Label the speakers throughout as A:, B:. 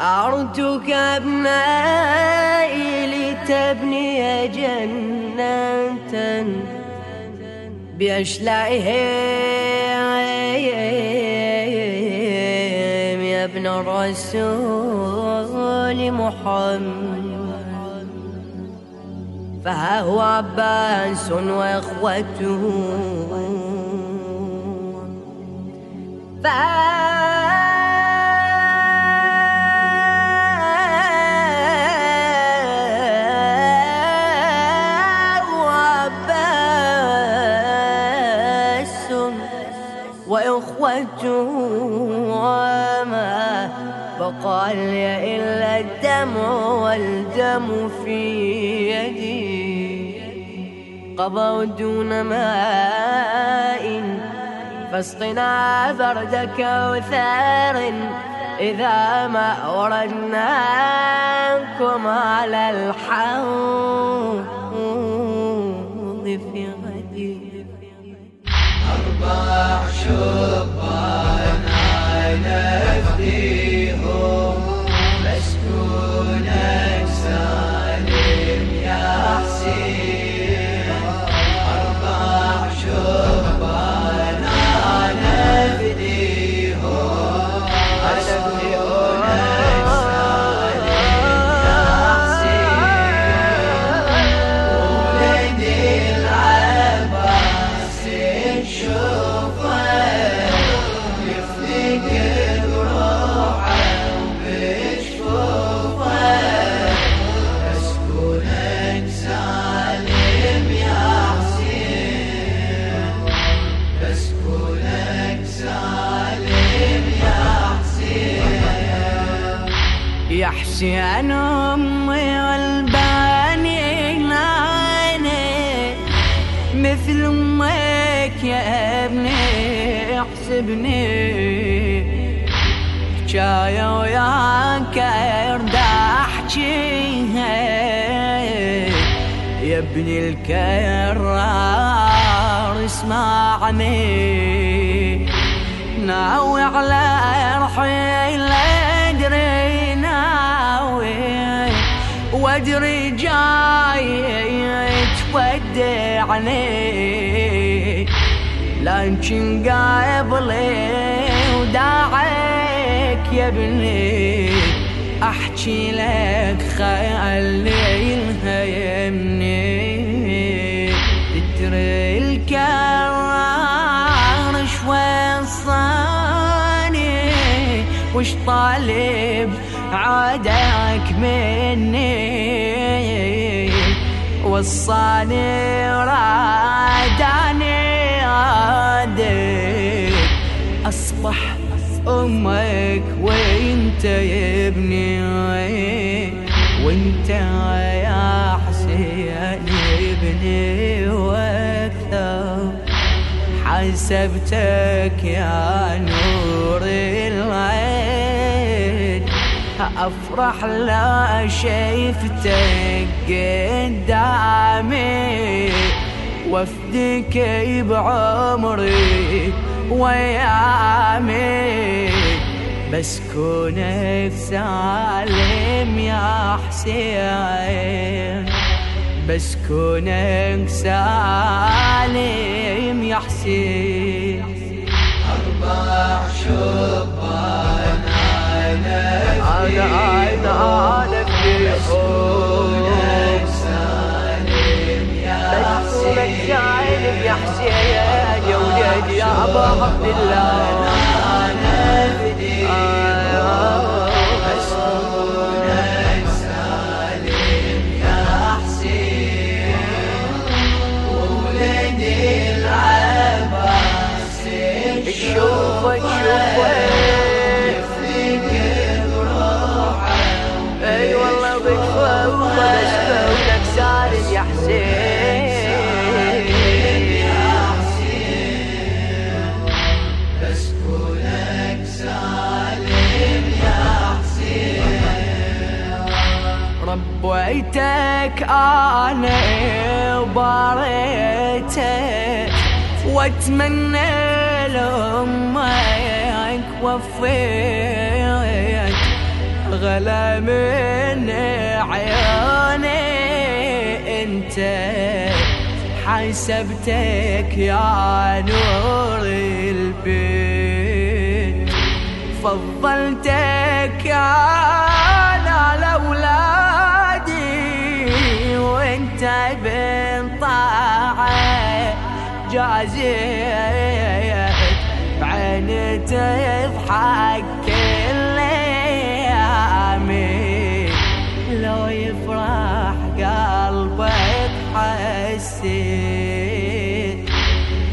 A: أرجوك أبنائي لتبني جنة بأشلائهم يا ابن الرسول محمد. فها هو عباس وإخوته. وإخوته الدمع والدم في يدي. قضوا دون ماء فاسقنا برد كوثر إذا ما وردناكم على الحوض في غدي.
B: أربع شبان نفديهم
A: احكيها يا ابني الكرار اسمعني. ناوي على رحيل أدري ناوي. وأدري جاي تودعني لكن قابلي وداعك يا ابني. أحكي لك خليلها يمني تدري الكرار شوي صاني وش طالب عادك مني؟ وصاني راداني أصبح أمك وإنت يا ابني وإنت يا حسين ابني وأكثر. حسبتك يا نور العين. أفرح لا شيفتك قدامي. وافدك بعمري ويامي بس كونك سالم يا حسين. بس كونك سالم يا حسين.
B: أربع شبان
A: هذا ابا عبد الله. ربيتك أنا وباريتك وأتمنى لأمك وفيت غلا من عيوني. أنت حسبتك يا نور البيت. فضلتك أنا لاولادي وانت بن طاعة جازيت بعين تضحك كل أيامي. لو يفرح قلبك حسيت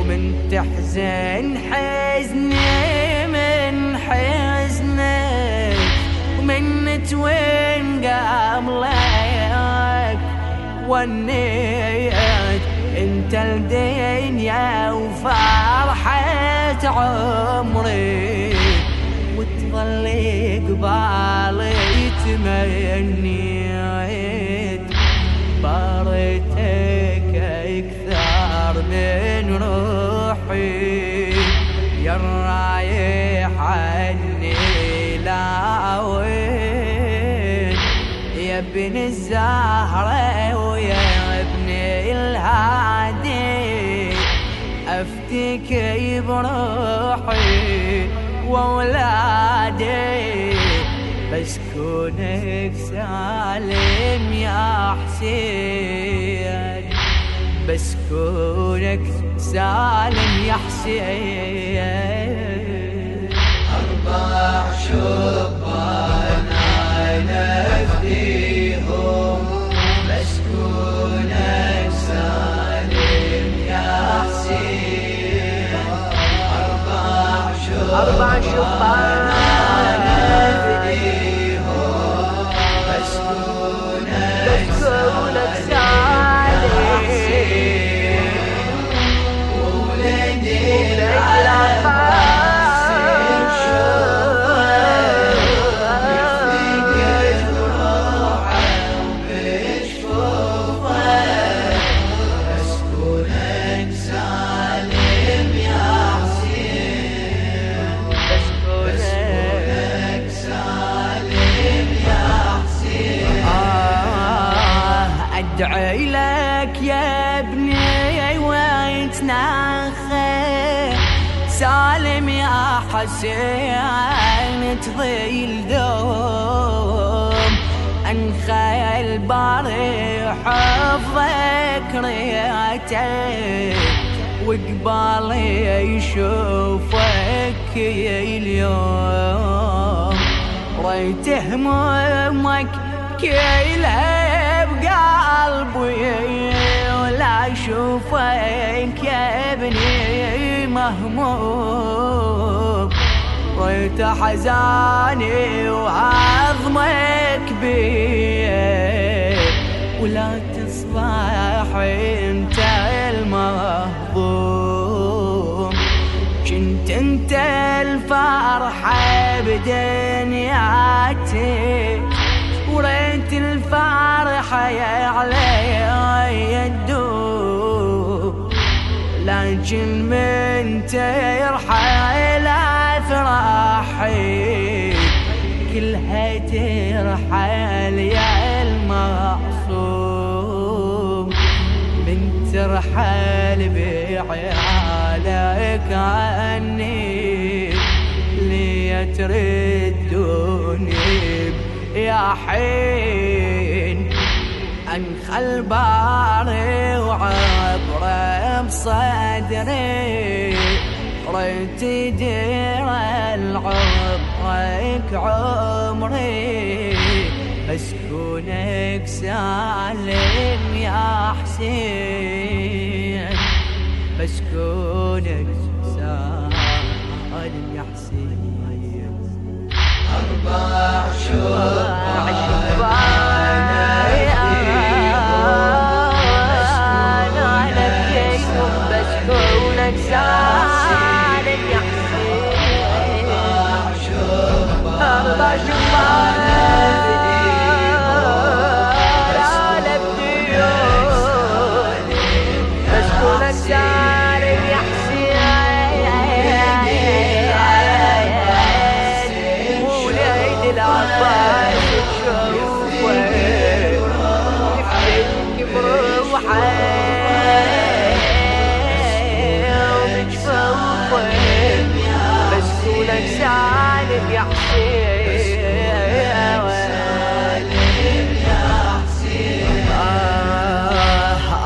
A: ومن تحزن حزني من حزنك ومن توين قبلك ونيت انت الدنيا وفرحة عمري وتظل قبالي تمنيت. بارتك أكثر من روحي يا الرايح عني لا وين يا ابن الزهرة افتك بروحي واولادي بس كونك سالم يا حسين بس كونك سالم يا حسين
B: أربع شبان يا حسين
A: تظل دوم. انخى الباري حفظك ريته وقبالي يشوفك اليوم. ريت همومك كلها بقلبي. ولا اشوفك يا ابني مهموم. ريت حزاني وعظمك بي ولا تصبح أنت المهضوم. كنت أنت الفرحة بدنياتي. وريت الفرحة علي لكن من ترحل أفراحي. كلها ترحل يا المعصوم. من ترحل بعيالك عني لي تردوني يا حين. انخى الباري وعبره بصدري ريت دير العمرك عمري. مسكونك سالم يا حسين. مسكونك سالم يا حسين.
B: أربع شبان
A: سالم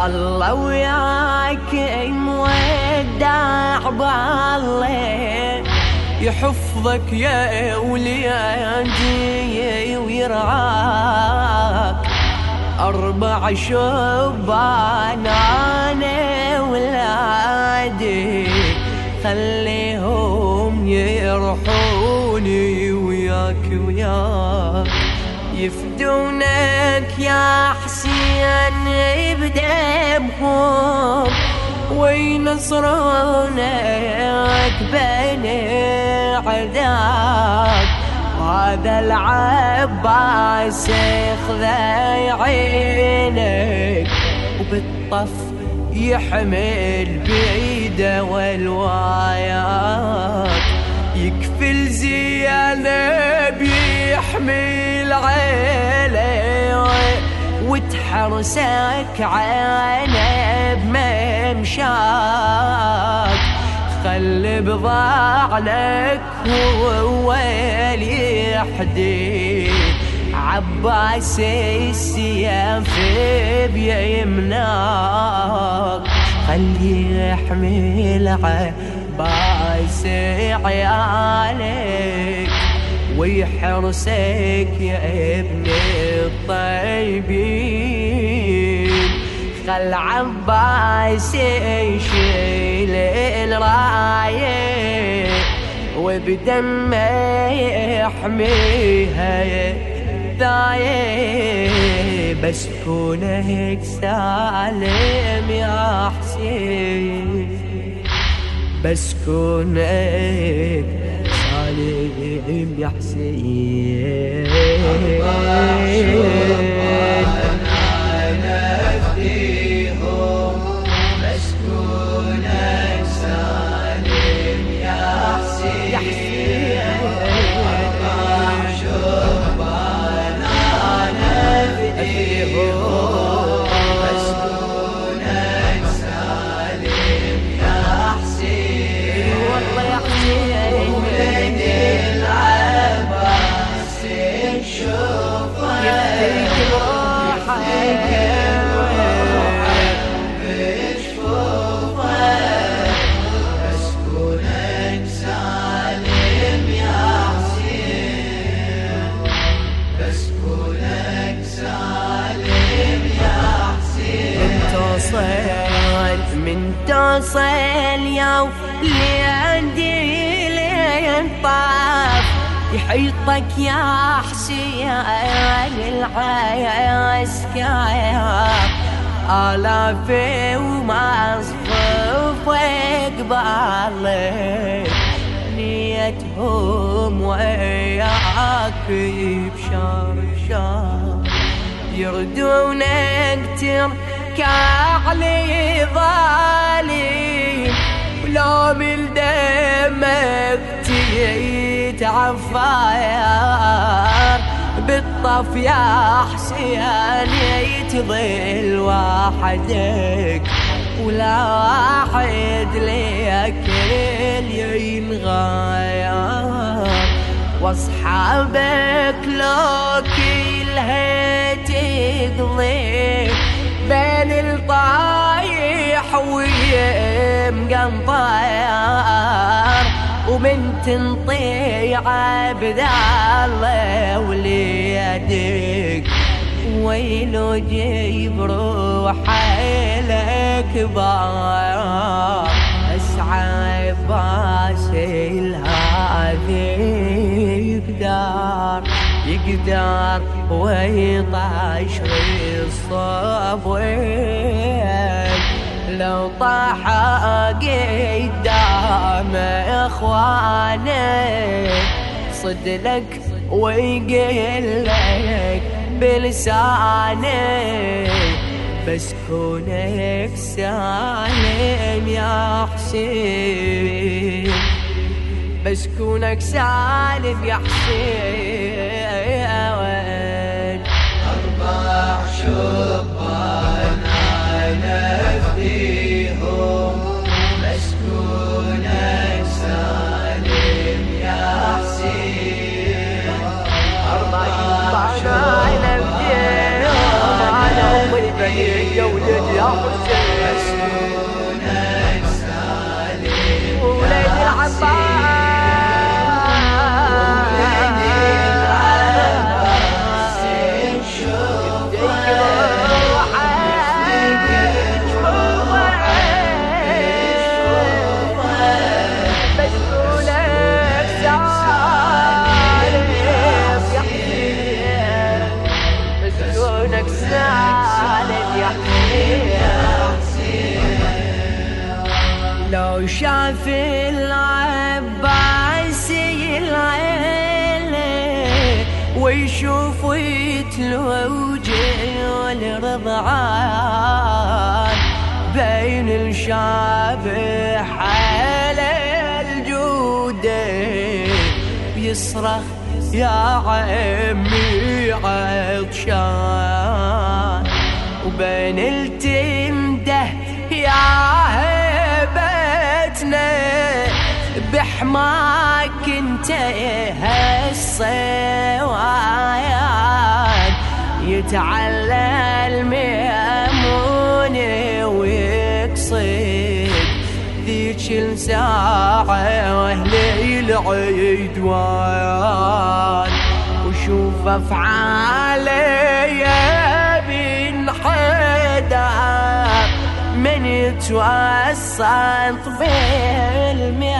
A: الله وياك مودع يحفظك يا وليدي ويرعاك. أربع شبان أنا ولادي خليهم يروحوا وياك وياك يفدونك يا حسين بدمهم وينصرونك بين عذاب هذا العباس يخذى عينك وبالطف يحمل بيده والوايات زينب يحمل عيله وتحرسك عينه بممشاك خل بضاعنك هو يحدي عباس السيف بيمناك. خلي يحمل عباس عيالك ويحرسك يا ابن الطيبين. خل عباس يشيل الراية وبدمه يحميها ذايه بس كونك سالم يا حسين بس كونك سالم يا حسين. يا لين طاف. يحيطك يا حسين العسكر آلاف وما صفوفك بالك نيتهم وياك شار يردونك تركع ظالم ولو من دمك تيتعفاير بالطف يا حسين يتظل وحدك ولا واحد ليك ينغاير واصحابك لو كلها تقضي بين الطايح ويم قنطير ومن تنطيع الله وليدك ويلو جيب روحه لك بار اسعى باسل هذه يقدر يقدر ويطاش الصبوين لو طاح قدام اخوانك صدلك لك بلسانك بس كونك سالم يا حسين بس كونك سالم يا حسين.
B: أربع شبان Yeah. يا حسين
A: لو شاف العباسي العيلة ويشوف يتلوجه والرضعان بين الشعب حاله يصرخ يا عمي عطشان. وبين التمده يا هبتنا. بحماك انت هالصوان يتعلى الميمون ويقصد. ذيك الساعة واهلي العيدوان وشوف أفعالي من يتوسط بالميدان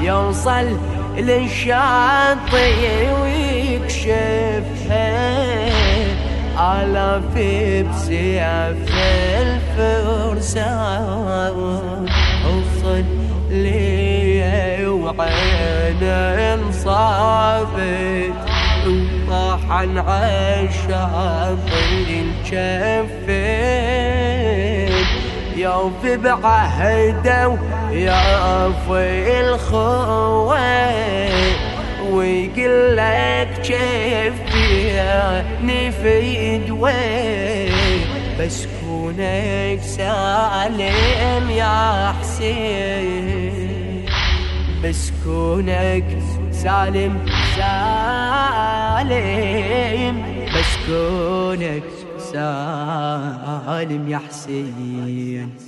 A: يوصل للشاطئ ويكشفها آلاف بسيف الفرسان. وصل لي وعين انصابت وطاحن عالشاطئ الجفين. يوف بعهده ويعفي الخوة ويقول لك فيني في دوي بس كونك سالم يا حسين. بس كونك سالم سالم بس كونك سالم يا حسين.